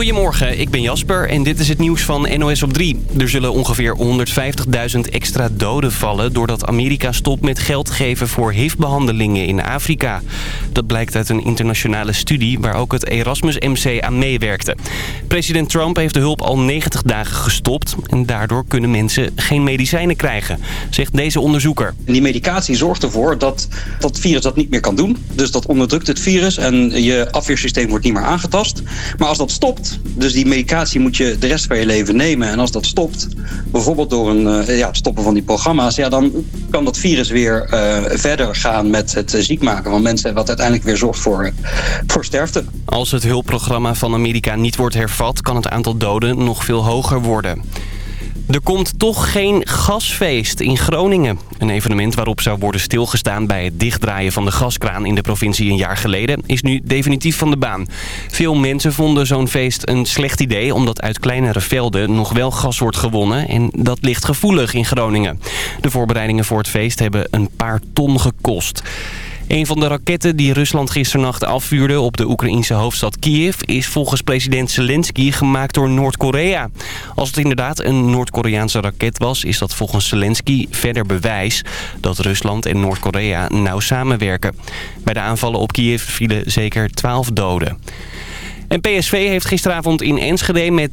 Goedemorgen, ik ben Jasper en dit is het nieuws van NOS op 3. Er zullen ongeveer 150.000 extra doden vallen... doordat Amerika stopt met geld geven voor HIV-behandelingen in Afrika. Dat blijkt uit een internationale studie waar ook het Erasmus MC aan meewerkte. President Trump heeft de hulp al 90 dagen gestopt... en daardoor kunnen mensen geen medicijnen krijgen, zegt deze onderzoeker. Die medicatie zorgt ervoor dat dat virus dat niet meer kan doen. Dus dat onderdrukt het virus en je afweersysteem wordt niet meer aangetast. Maar als dat stopt dus die medicatie moet je de rest van je leven nemen. En als dat stopt, bijvoorbeeld door een, uh, ja, stoppen van die programma's... Ja, dan kan dat virus weer uh, verder gaan met het uh, ziek maken van mensen... wat uiteindelijk weer zorgt voor, voor sterfte. Als het hulpprogramma van Amerika niet wordt hervat... kan het aantal doden nog veel hoger worden. Er komt toch geen gasfeest in Groningen. Een evenement waarop zou worden stilgestaan bij het dichtdraaien van de gaskraan in de provincie een jaar geleden is nu definitief van de baan. Veel mensen vonden zo'n feest een slecht idee omdat uit kleinere velden nog wel gas wordt gewonnen en dat ligt gevoelig in Groningen. De voorbereidingen voor het feest hebben een paar ton gekost. Een van de raketten die Rusland gisternacht afvuurde op de Oekraïnse hoofdstad Kiev... is volgens president Zelensky gemaakt door Noord-Korea. Als het inderdaad een Noord-Koreaanse raket was... is dat volgens Zelensky verder bewijs dat Rusland en Noord-Korea nauw samenwerken. Bij de aanvallen op Kiev vielen zeker 12 doden. En PSV heeft gisteravond in Enschede met 3-1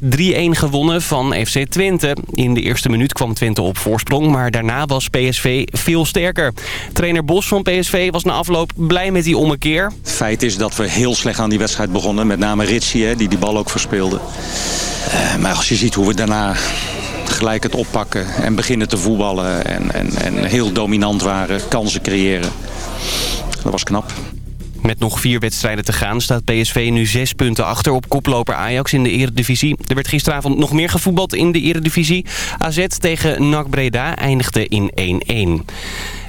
gewonnen van FC Twente. In de eerste minuut kwam Twente op voorsprong, maar daarna was PSV veel sterker. Trainer Bos van PSV was na afloop blij met die ommekeer. Het feit is dat we heel slecht aan die wedstrijd begonnen. Met name Ritchie, die die bal ook verspeelde. Uh, maar als je ziet hoe we daarna gelijk het oppakken en beginnen te voetballen... en, en, en heel dominant waren, kansen creëren. Dat was knap. Met nog vier wedstrijden te gaan staat PSV nu zes punten achter op koploper Ajax in de eredivisie. Er werd gisteravond nog meer gevoetbald in de eredivisie. AZ tegen NAC Breda eindigde in 1-1.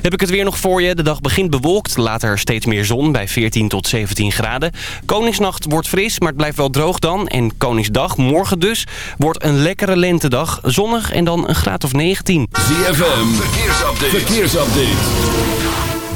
Heb ik het weer nog voor je. De dag begint bewolkt, later steeds meer zon bij 14 tot 17 graden. Koningsnacht wordt fris, maar het blijft wel droog dan. En Koningsdag, morgen dus, wordt een lekkere lentedag. Zonnig en dan een graad of 19. ZFM, verkeersupdate. verkeersupdate.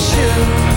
shoes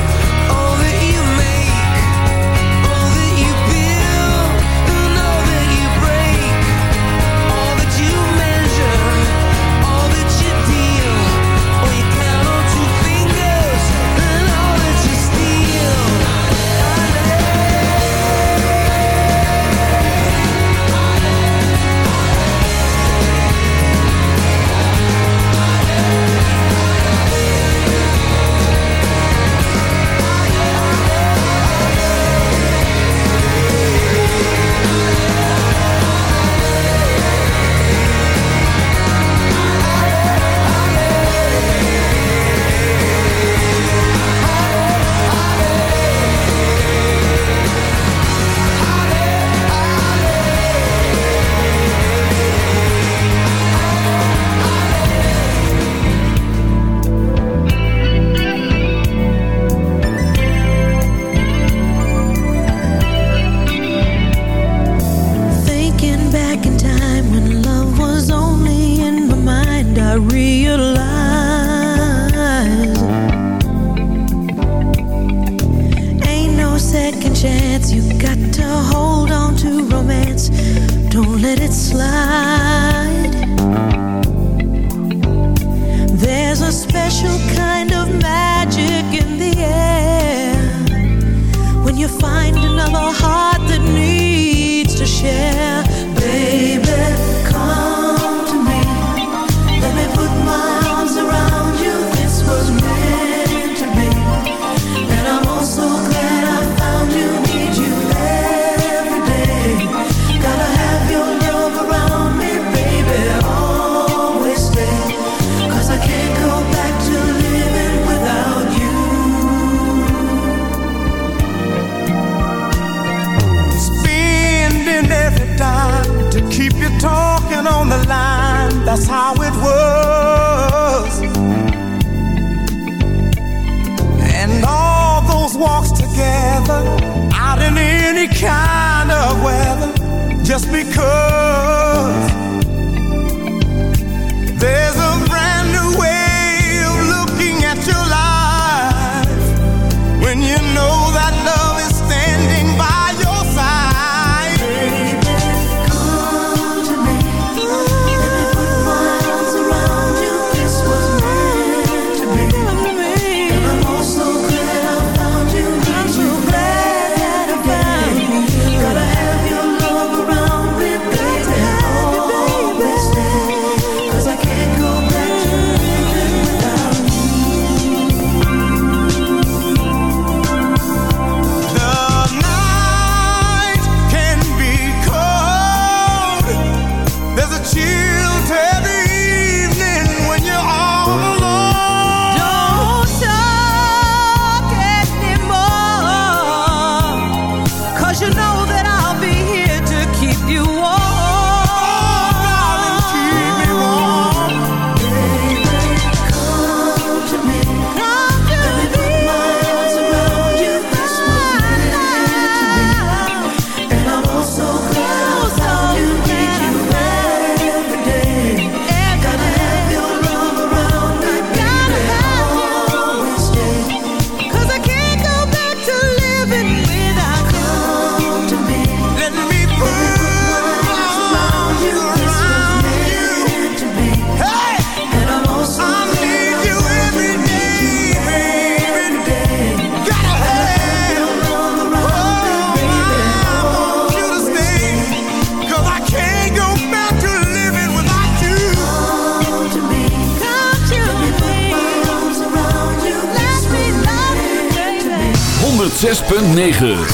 9.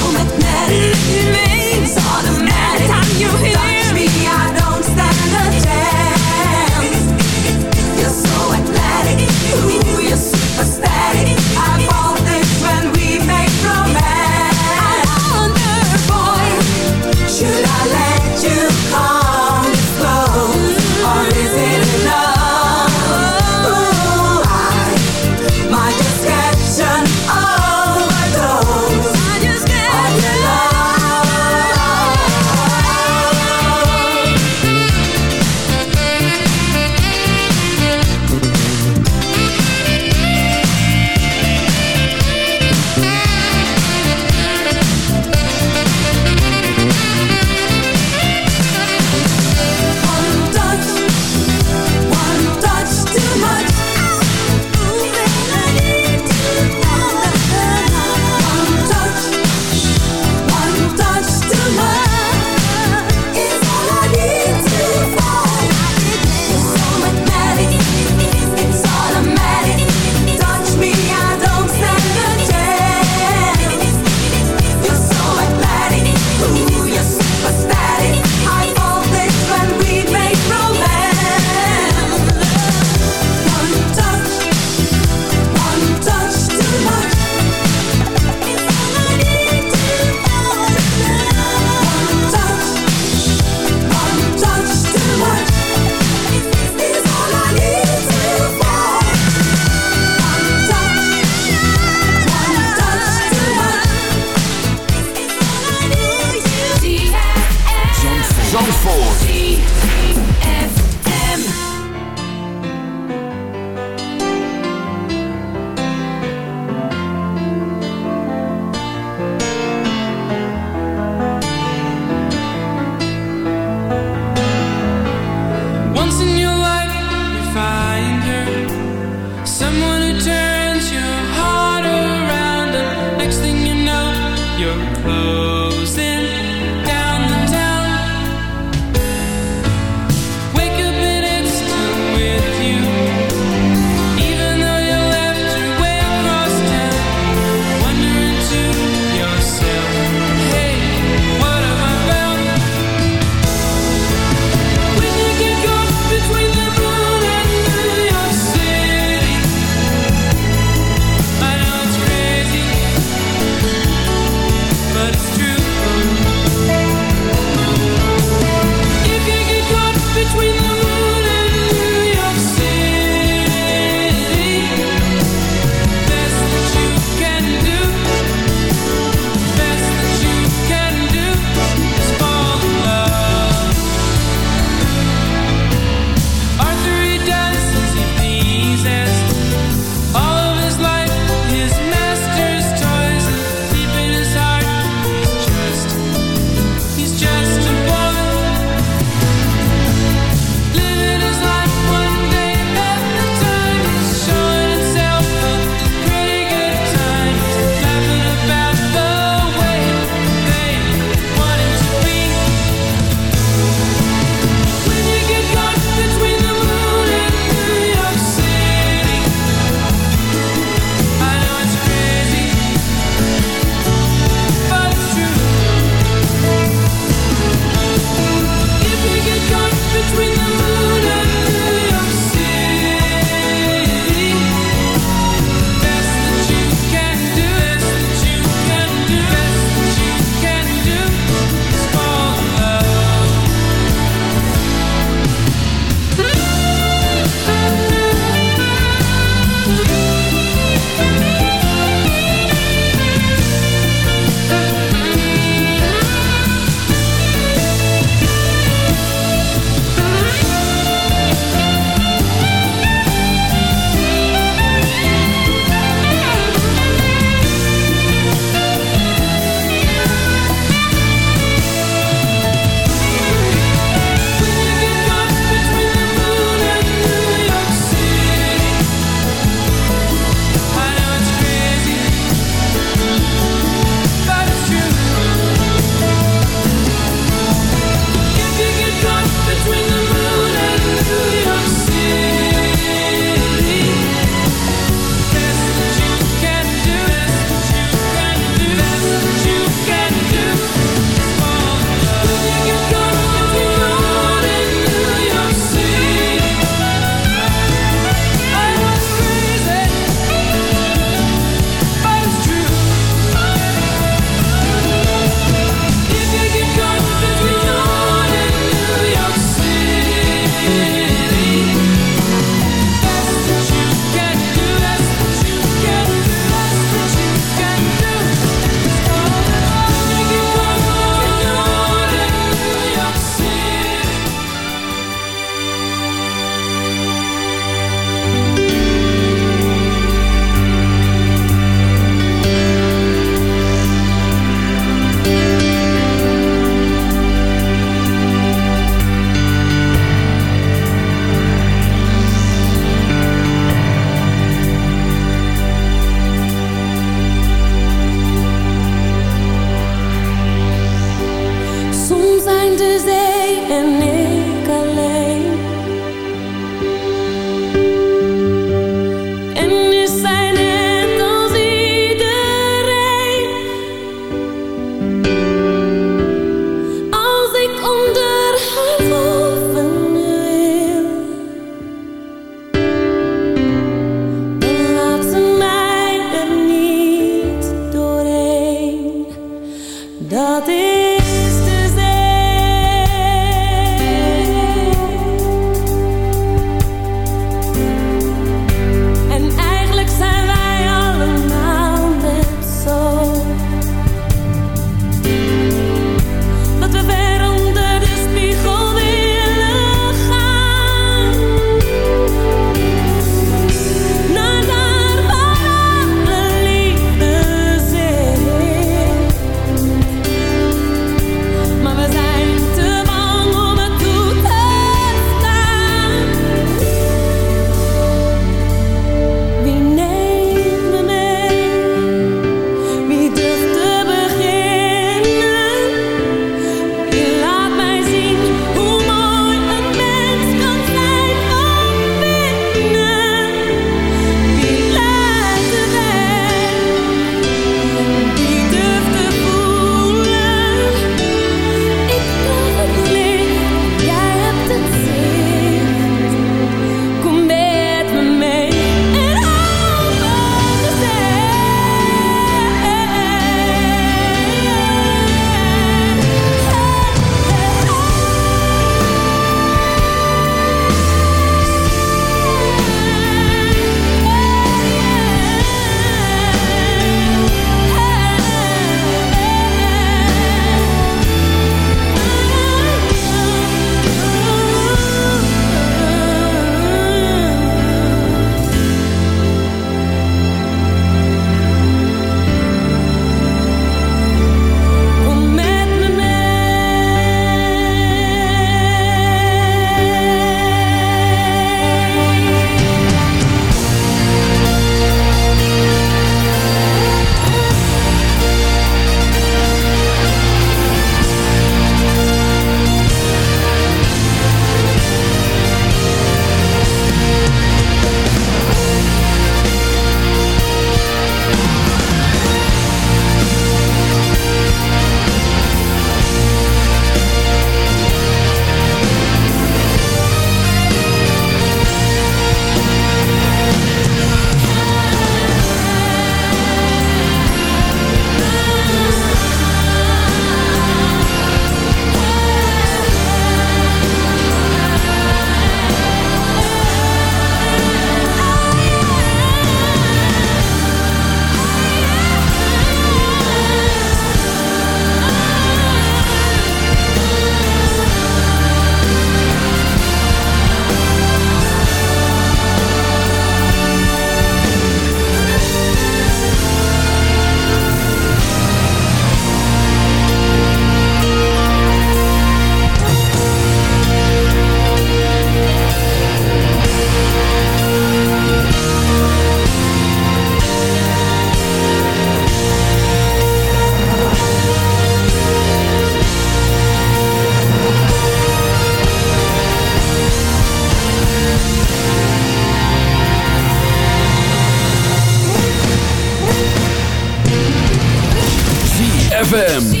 ZFM.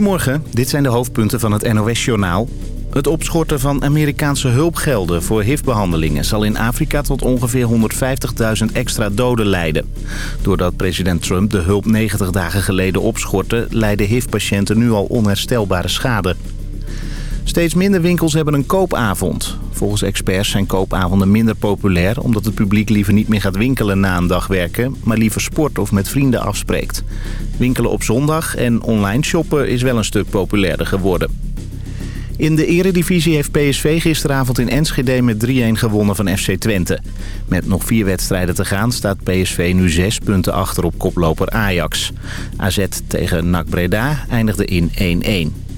Goedemorgen, dit zijn de hoofdpunten van het NOS-journaal. Het opschorten van Amerikaanse hulpgelden voor HIV-behandelingen... zal in Afrika tot ongeveer 150.000 extra doden leiden. Doordat president Trump de hulp 90 dagen geleden opschortte... lijden HIV-patiënten nu al onherstelbare schade. Steeds minder winkels hebben een koopavond. Volgens experts zijn koopavonden minder populair... omdat het publiek liever niet meer gaat winkelen na een dag werken... maar liever sport of met vrienden afspreekt. Winkelen op zondag en online shoppen is wel een stuk populairder geworden. In de eredivisie heeft PSV gisteravond in Enschede met 3-1 gewonnen van FC Twente. Met nog vier wedstrijden te gaan staat PSV nu zes punten achter op koploper Ajax. AZ tegen NAC Breda eindigde in 1-1.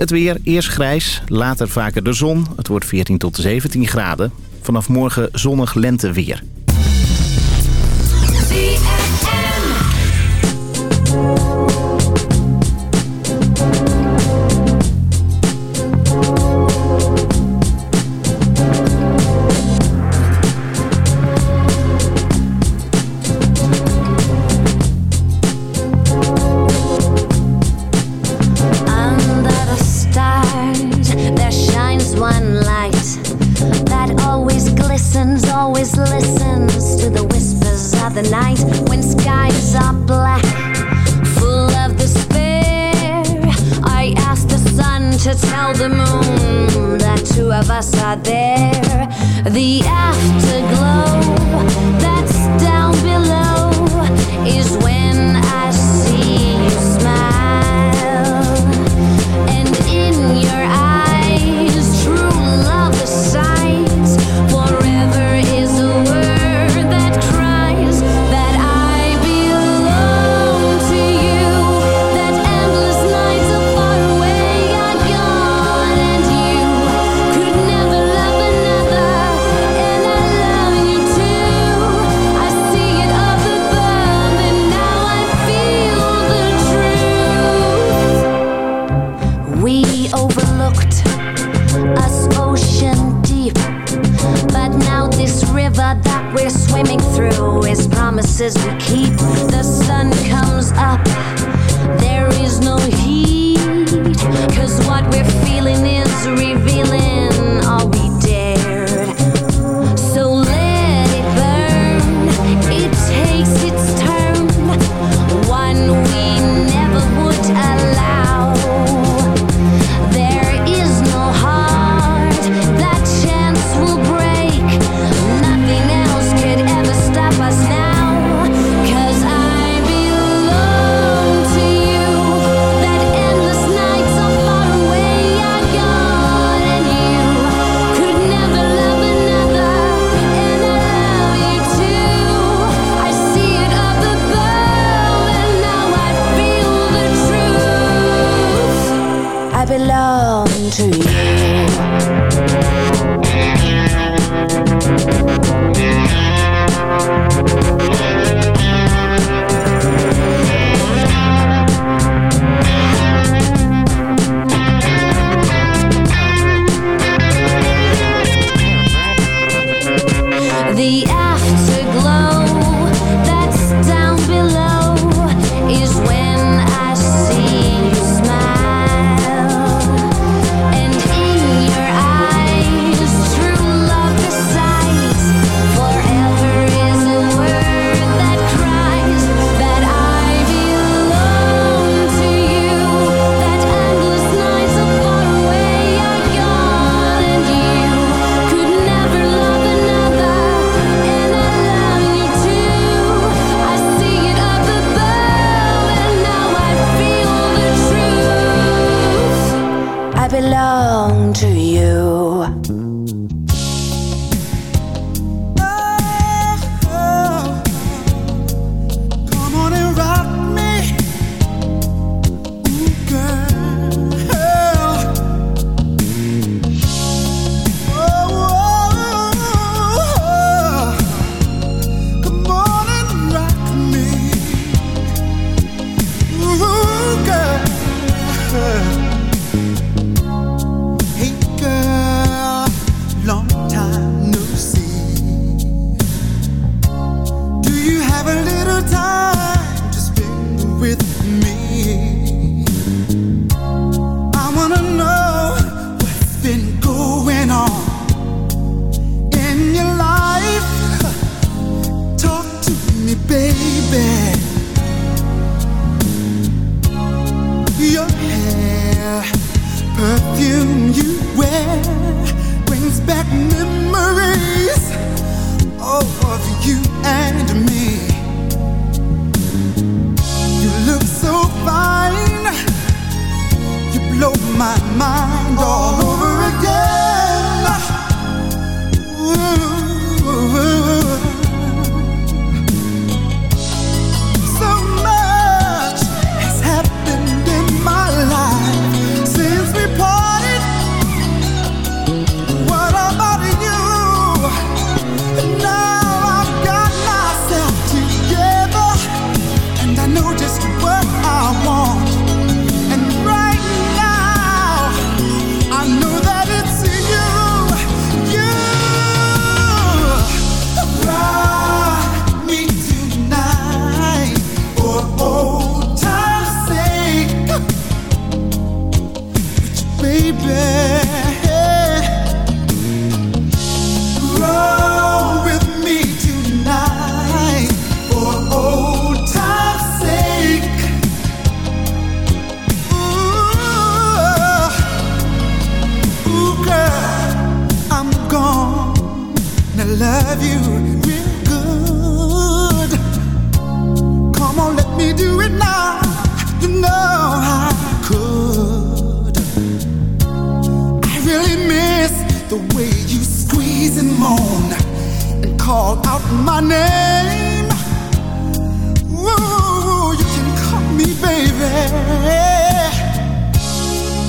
Het weer eerst grijs, later vaker de zon. Het wordt 14 tot 17 graden. Vanaf morgen zonnig lenteweer. to tell the moon that two of us are there. The afterglow. As we keep. The sun coming. out my name. Ooh, you can call me baby.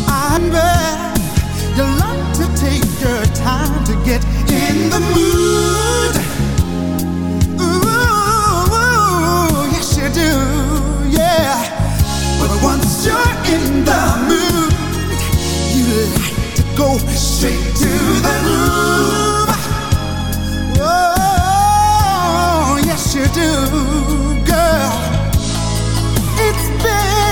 I'm there. You like to take your time to get in the mood. Ooh, yes you do, yeah. But once you're in the mood, you like to go straight to the moon. you do, girl. It's been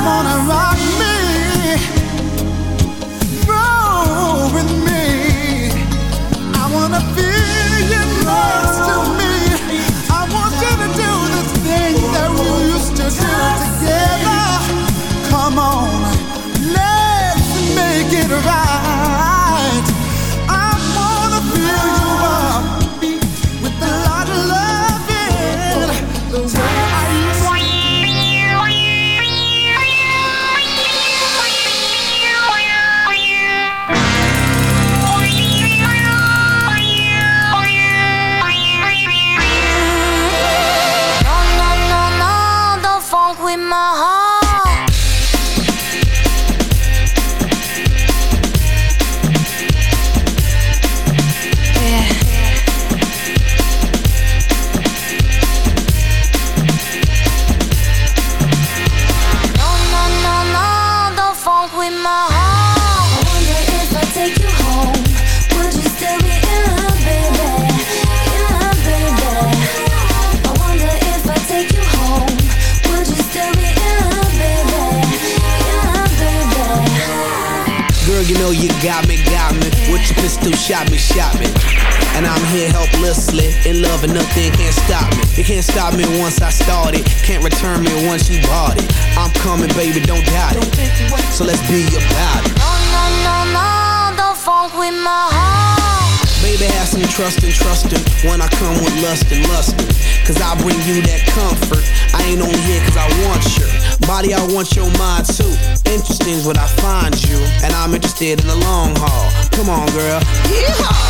I'm on rock got me, got me. With your pistol, shot me, shot me. And I'm here helplessly, in love and nothing can't stop me. It can't stop me once I started, can't return me once you bought it. I'm coming, baby, don't doubt it. So let's be about it. No, no, no, no, don't funk with my heart. Baby, have some trust and trust him when I come with lust and lustin'. Cause I bring you that comfort. I ain't only here cause I want your body, I want your mind too. Interesting is what I find you, and I'm interested in the long haul. Come on, girl. Yeehaw!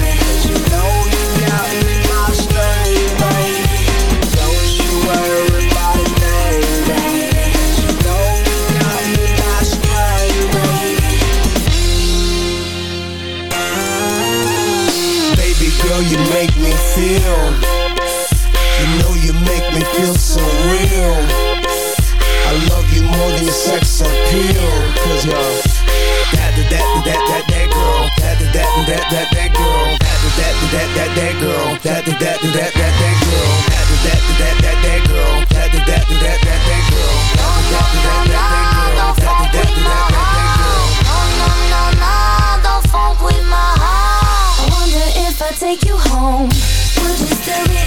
Feel. You know you make me feel so real. I love you more than your sex appeal. Cause you're that, that, that, that, that, that girl. That, that, that, that, that, that girl. That, that, that, that, that, girl. That, that, that, that, that, that girl. That, that, that, that, that, girl. That, that, that, that, that, that girl. That, that, that, that, that, girl. That, that, that, that, that, girl. No, no, no, no, don't funk with my heart. I wonder if I take you home, mystery.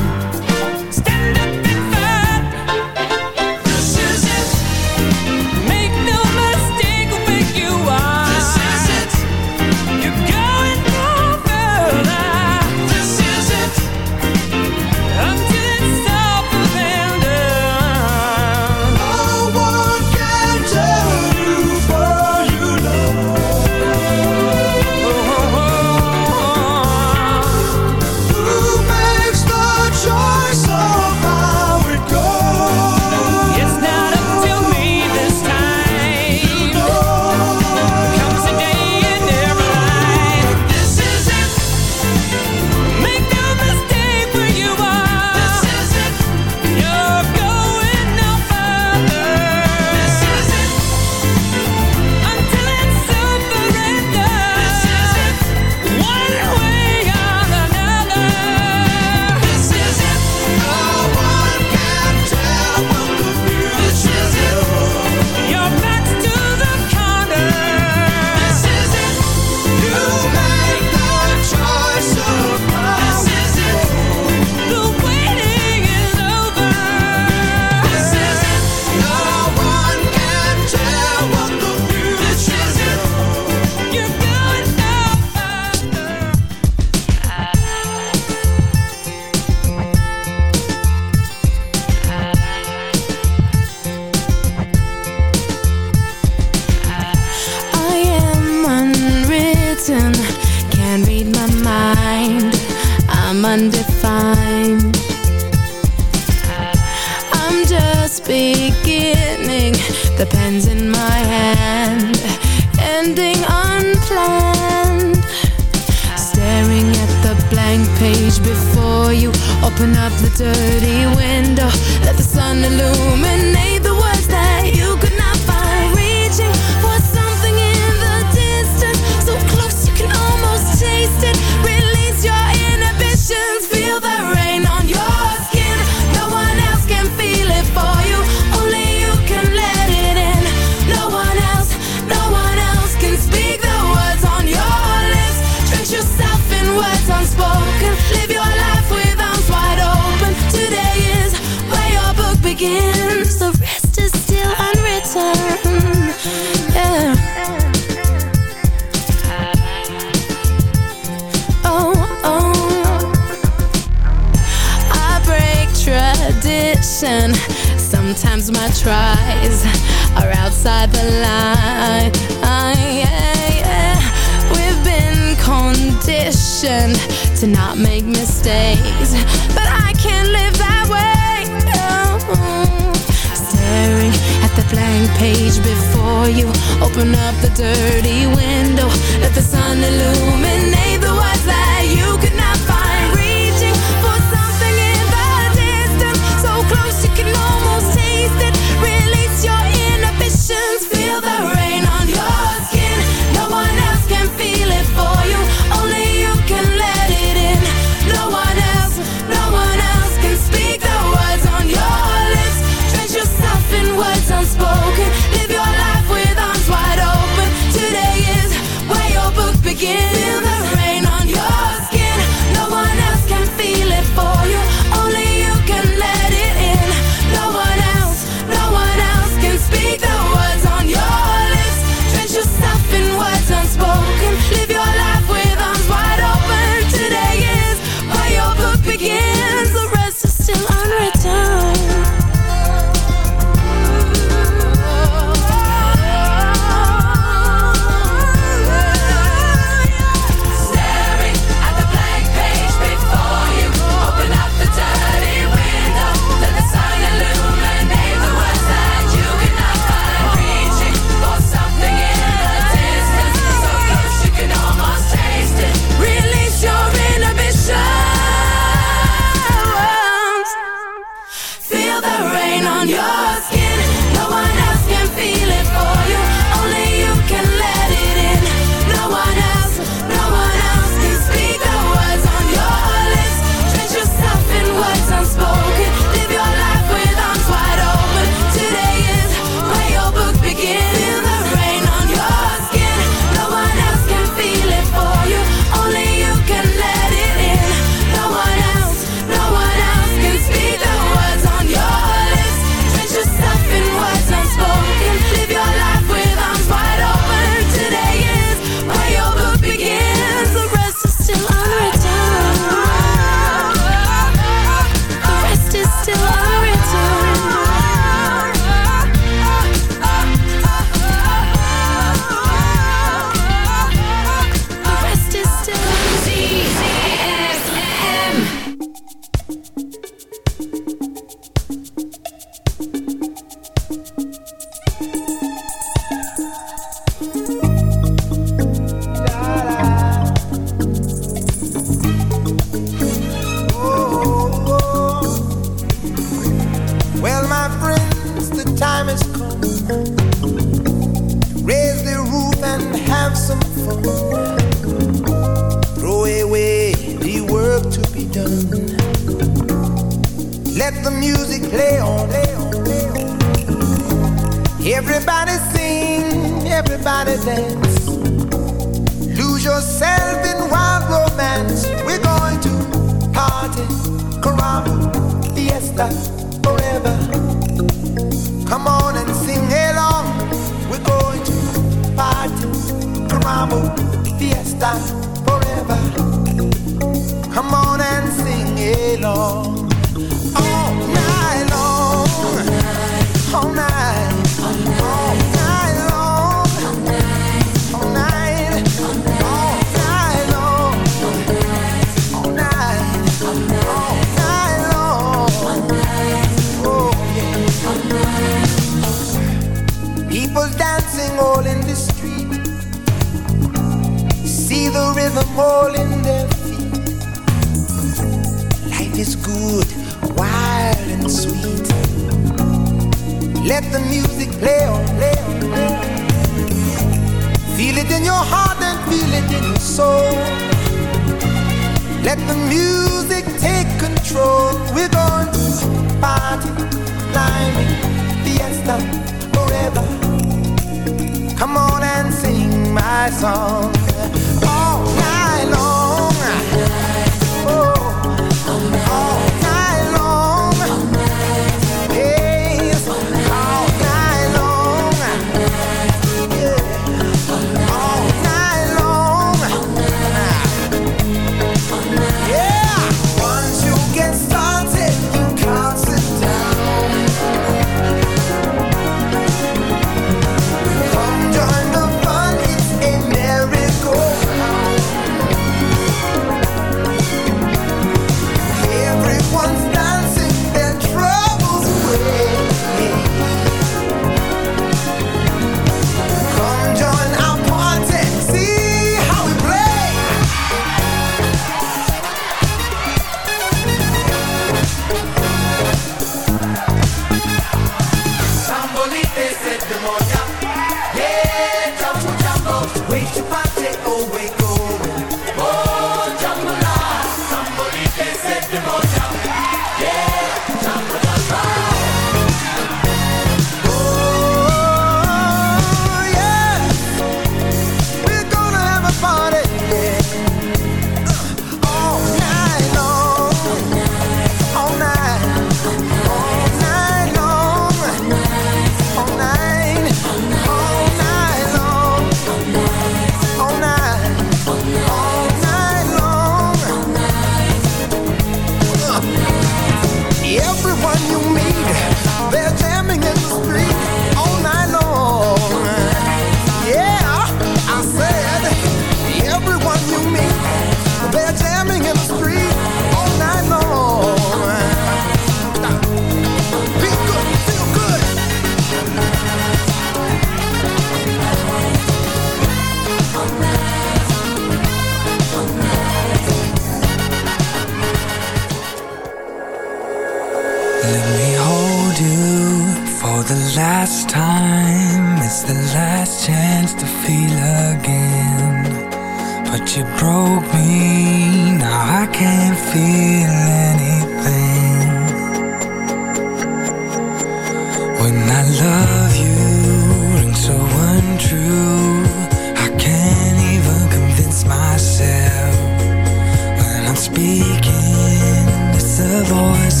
speaking. It's the voice.